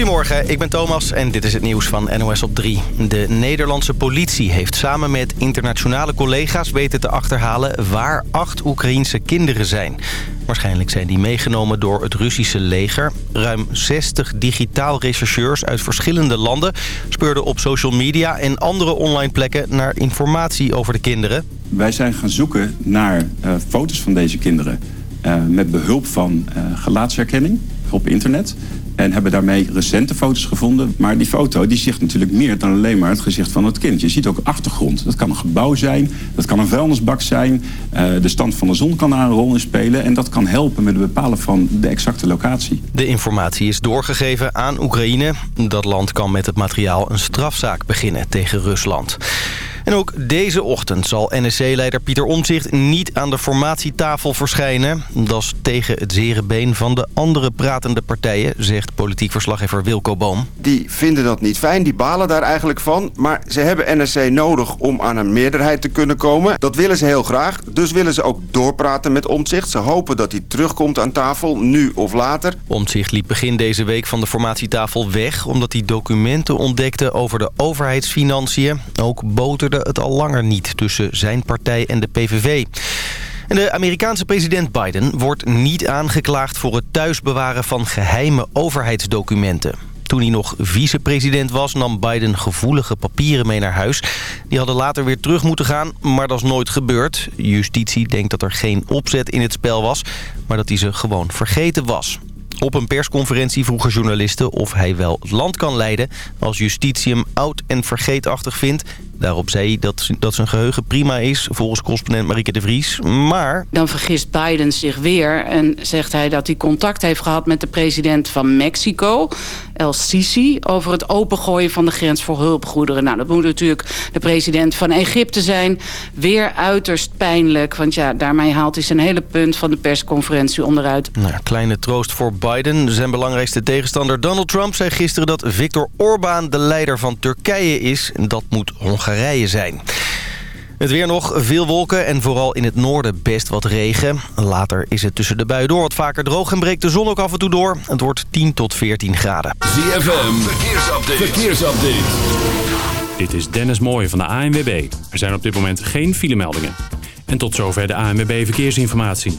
Goedemorgen, ik ben Thomas en dit is het nieuws van NOS op 3. De Nederlandse politie heeft samen met internationale collega's weten te achterhalen waar acht Oekraïense kinderen zijn. Waarschijnlijk zijn die meegenomen door het Russische leger. Ruim 60 digitaal rechercheurs uit verschillende landen speurden op social media en andere online plekken naar informatie over de kinderen. Wij zijn gaan zoeken naar uh, foto's van deze kinderen uh, met behulp van uh, gelaatsherkenning op internet. En hebben daarmee recente foto's gevonden. Maar die foto die zegt natuurlijk meer dan alleen maar het gezicht van het kind. Je ziet ook achtergrond. Dat kan een gebouw zijn, dat kan een vuilnisbak zijn. Uh, de stand van de zon kan daar een rol in spelen. En dat kan helpen met het bepalen van de exacte locatie. De informatie is doorgegeven aan Oekraïne. Dat land kan met het materiaal een strafzaak beginnen tegen Rusland. En ook deze ochtend zal NSC-leider Pieter Omtzigt niet aan de formatietafel verschijnen. Dat is tegen het zere been van de andere pratende partijen, zegt politiek verslaggever Wilco Boom. Die vinden dat niet fijn, die balen daar eigenlijk van. Maar ze hebben NSC nodig om aan een meerderheid te kunnen komen. Dat willen ze heel graag, dus willen ze ook doorpraten met Omtzigt. Ze hopen dat hij terugkomt aan tafel, nu of later. Omtzigt liep begin deze week van de formatietafel weg... omdat hij documenten ontdekte over de overheidsfinanciën. Ook boterde het al langer niet tussen zijn partij en de PVV. En de Amerikaanse president Biden wordt niet aangeklaagd voor het thuisbewaren van geheime overheidsdocumenten. Toen hij nog vicepresident was, nam Biden gevoelige papieren mee naar huis. Die hadden later weer terug moeten gaan, maar dat is nooit gebeurd. Justitie denkt dat er geen opzet in het spel was, maar dat hij ze gewoon vergeten was. Op een persconferentie vroegen journalisten of hij wel het land kan leiden... als justitie hem oud en vergeetachtig vindt. Daarop zei hij dat, dat zijn geheugen prima is, volgens correspondent Marieke de Vries. Maar... Dan vergist Biden zich weer en zegt hij dat hij contact heeft gehad... met de president van Mexico, El Sisi... over het opengooien van de grens voor hulpgoederen. Nou, dat moet natuurlijk de president van Egypte zijn. Weer uiterst pijnlijk, want ja, daarmee haalt hij zijn hele punt... van de persconferentie onderuit. Nou, kleine troost voor Biden. Zijn belangrijkste tegenstander Donald Trump zei gisteren... dat Viktor Orbán de leider van Turkije is. En dat moet Hongarije Hongarije zijn. Het weer nog, veel wolken en vooral in het noorden best wat regen. Later is het tussen de buien door wat vaker droog en breekt de zon ook af en toe door. Het wordt 10 tot 14 graden. ZFM, verkeersupdate. verkeersupdate. Dit is Dennis Mooij van de ANWB. Er zijn op dit moment geen filemeldingen. En tot zover de ANWB Verkeersinformatie.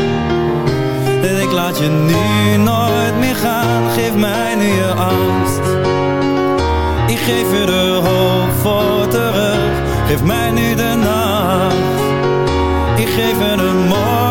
Laat je nu nooit meer gaan. Geef mij nu je angst. Ik geef je de hoop voor terug. Geef mij nu de nacht. Ik geef je de morgen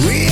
We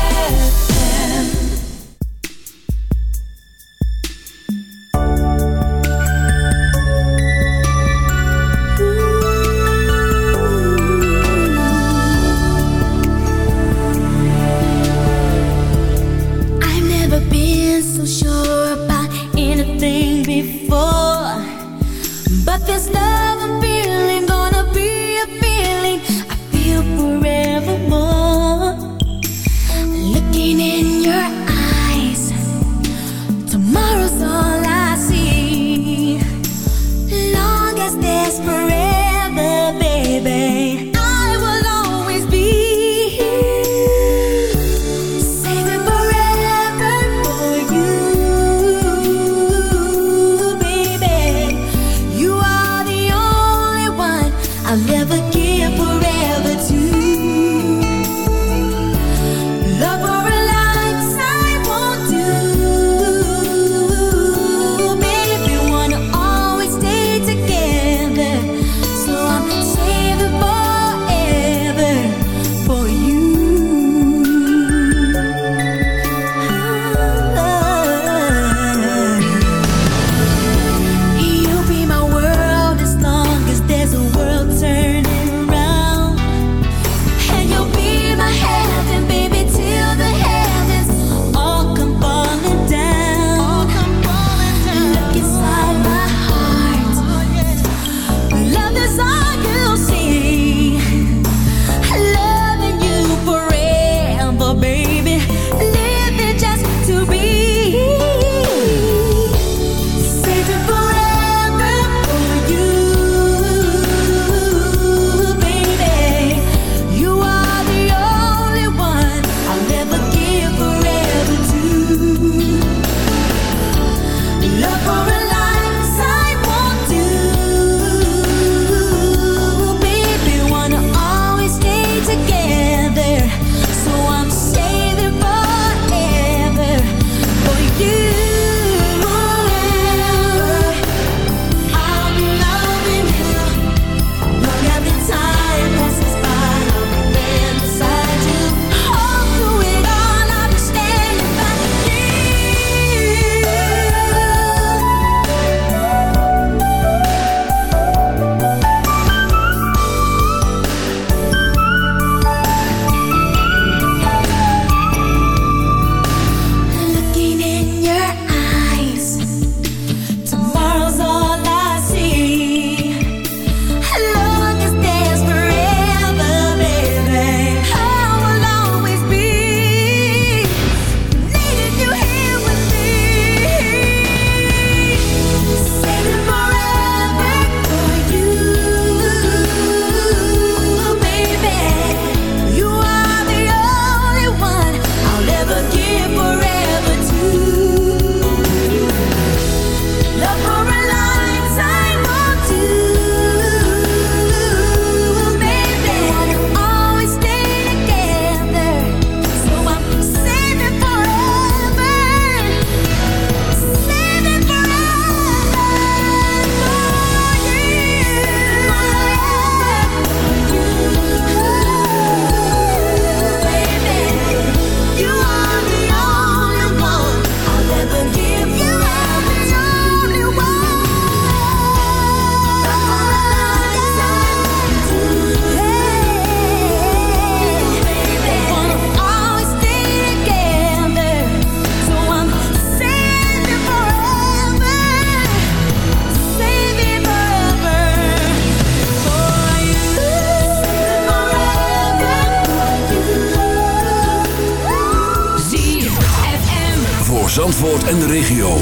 En de regio.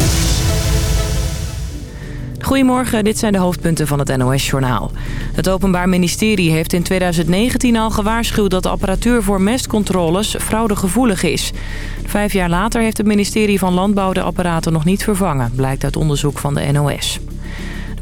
Goedemorgen, dit zijn de hoofdpunten van het NOS-journaal. Het Openbaar Ministerie heeft in 2019 al gewaarschuwd... dat de apparatuur voor mestcontroles fraudegevoelig is. Vijf jaar later heeft het ministerie van Landbouw de apparaten nog niet vervangen... blijkt uit onderzoek van de NOS.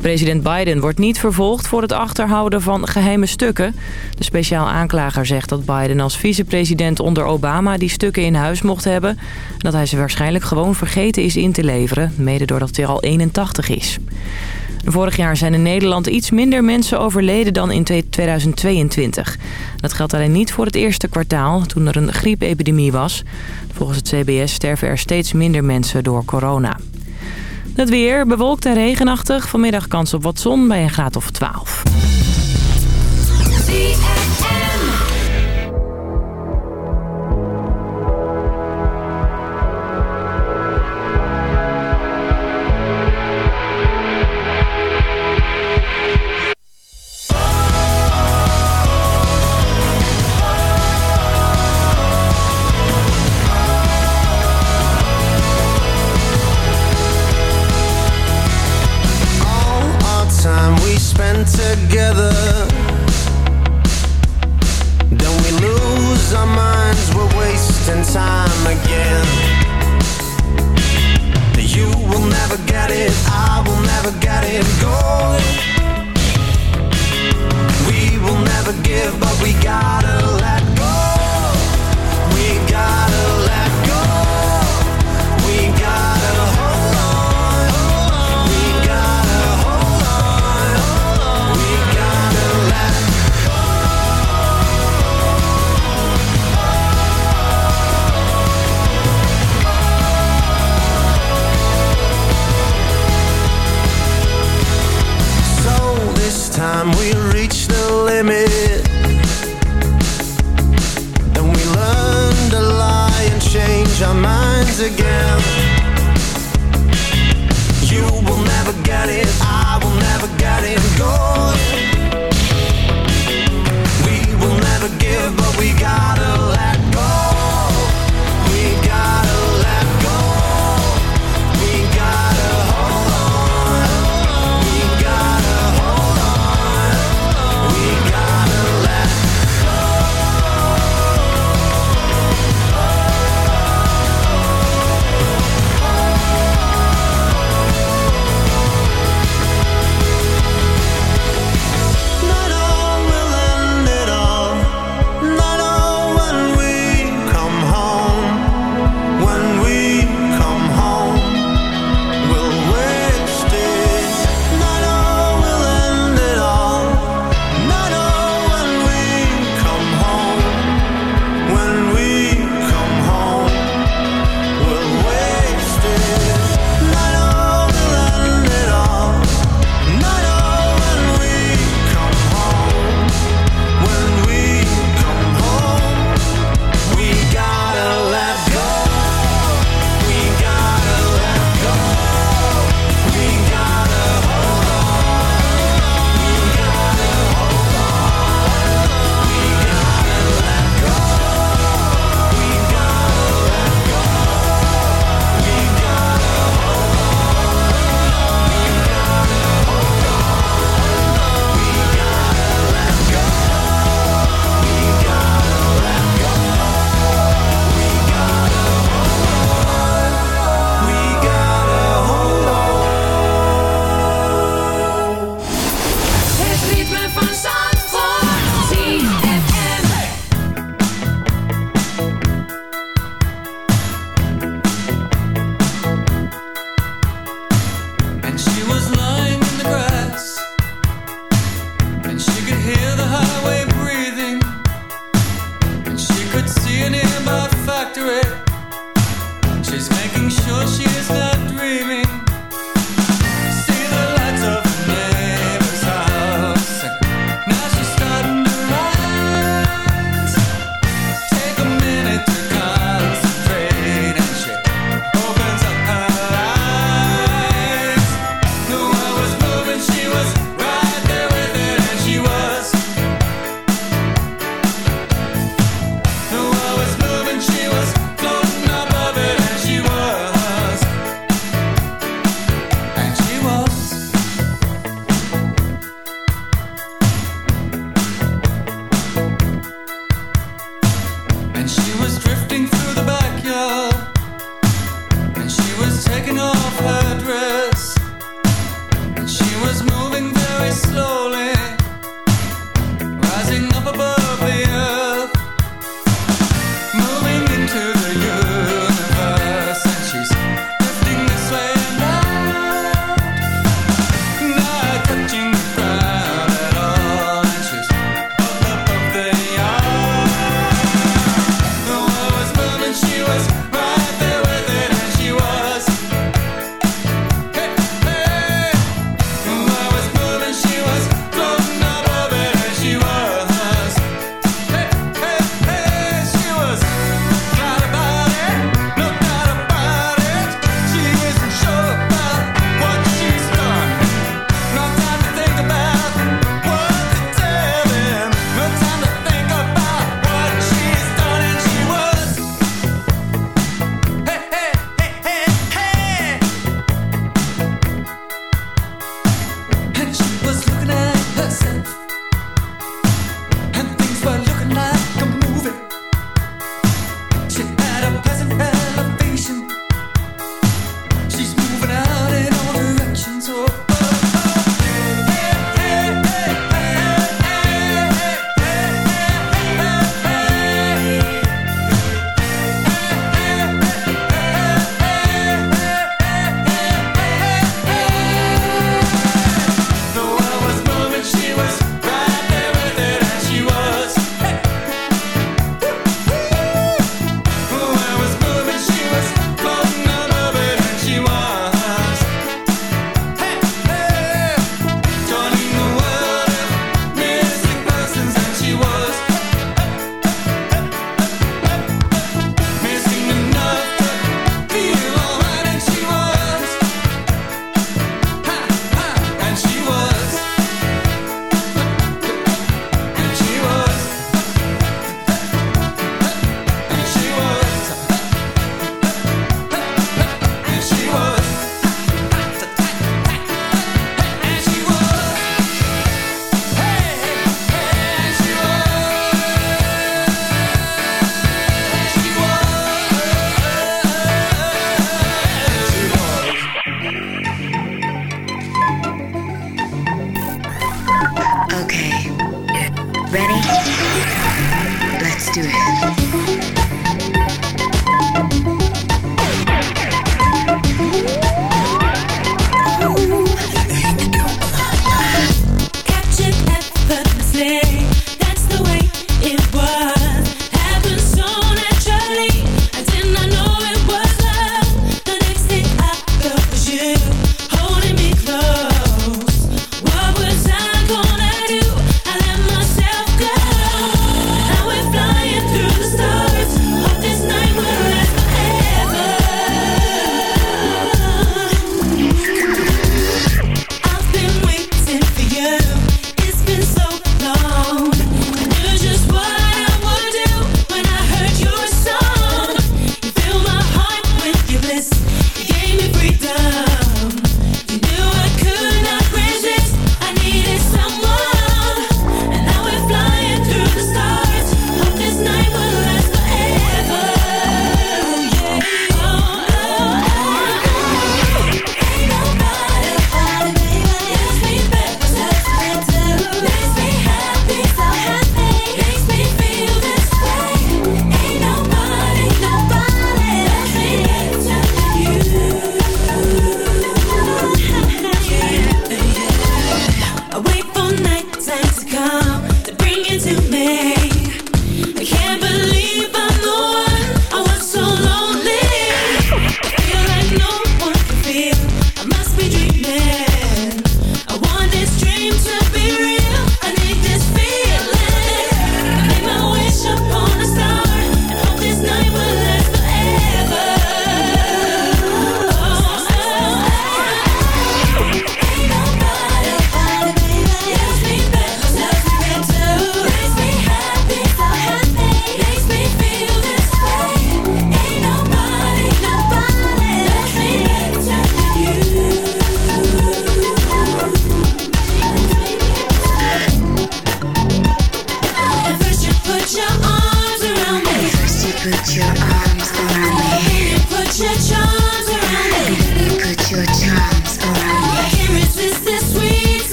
President Biden wordt niet vervolgd voor het achterhouden van geheime stukken. De speciaal aanklager zegt dat Biden als vicepresident onder Obama die stukken in huis mocht hebben. En dat hij ze waarschijnlijk gewoon vergeten is in te leveren, mede doordat hij al 81 is. Vorig jaar zijn in Nederland iets minder mensen overleden dan in 2022. Dat geldt alleen niet voor het eerste kwartaal, toen er een griepepidemie was. Volgens het CBS sterven er steeds minder mensen door corona. Het weer bewolkt en regenachtig. Vanmiddag kans op wat zon bij een graad of 12.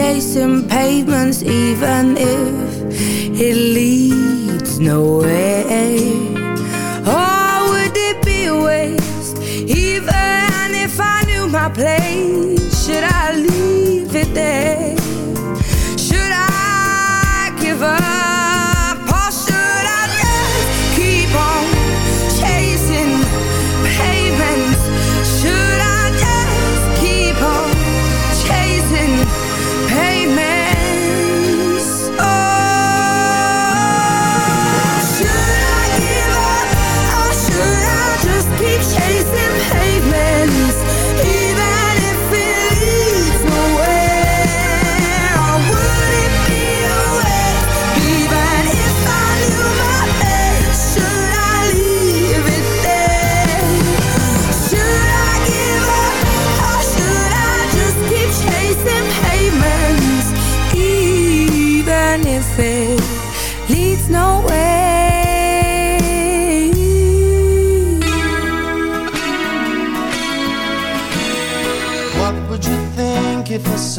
chasing pavements even if it leads nowhere. Oh, would it be a waste even if I knew my place?